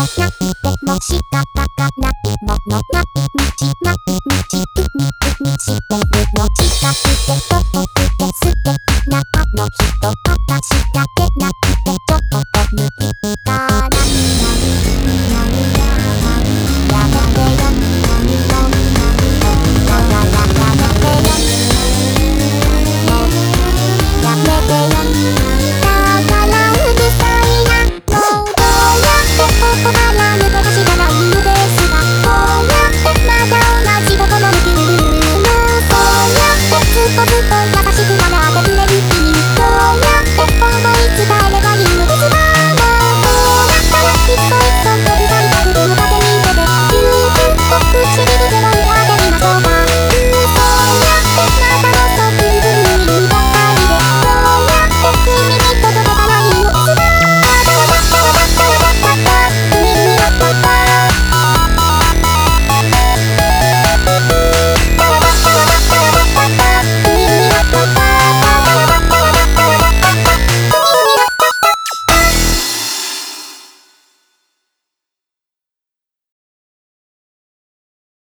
もないでも仕方がないものない道ない道うみうみしてるの近くでどこくで素敵なあの人私だ